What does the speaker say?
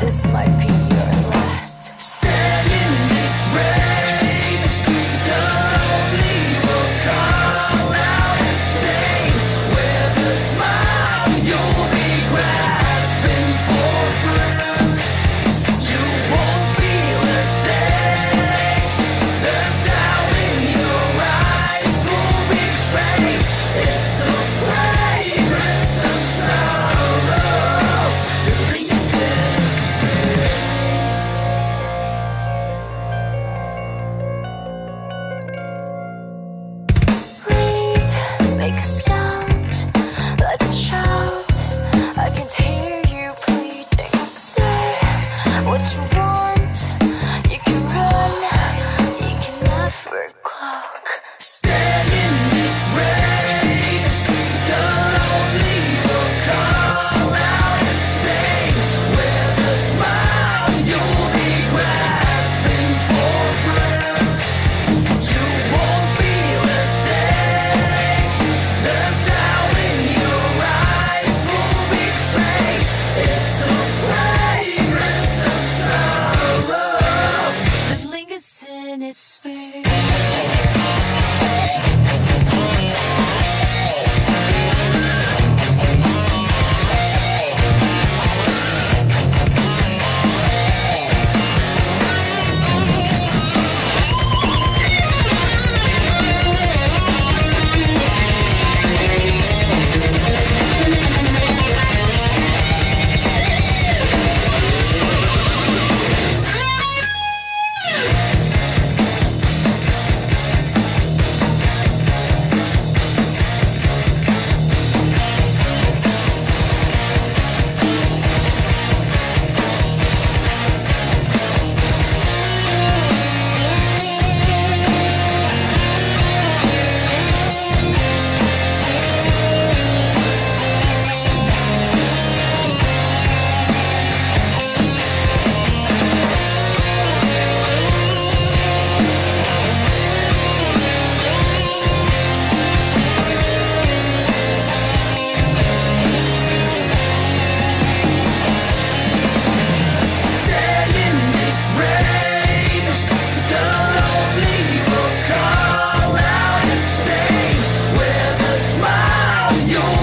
this might what you sorrow on your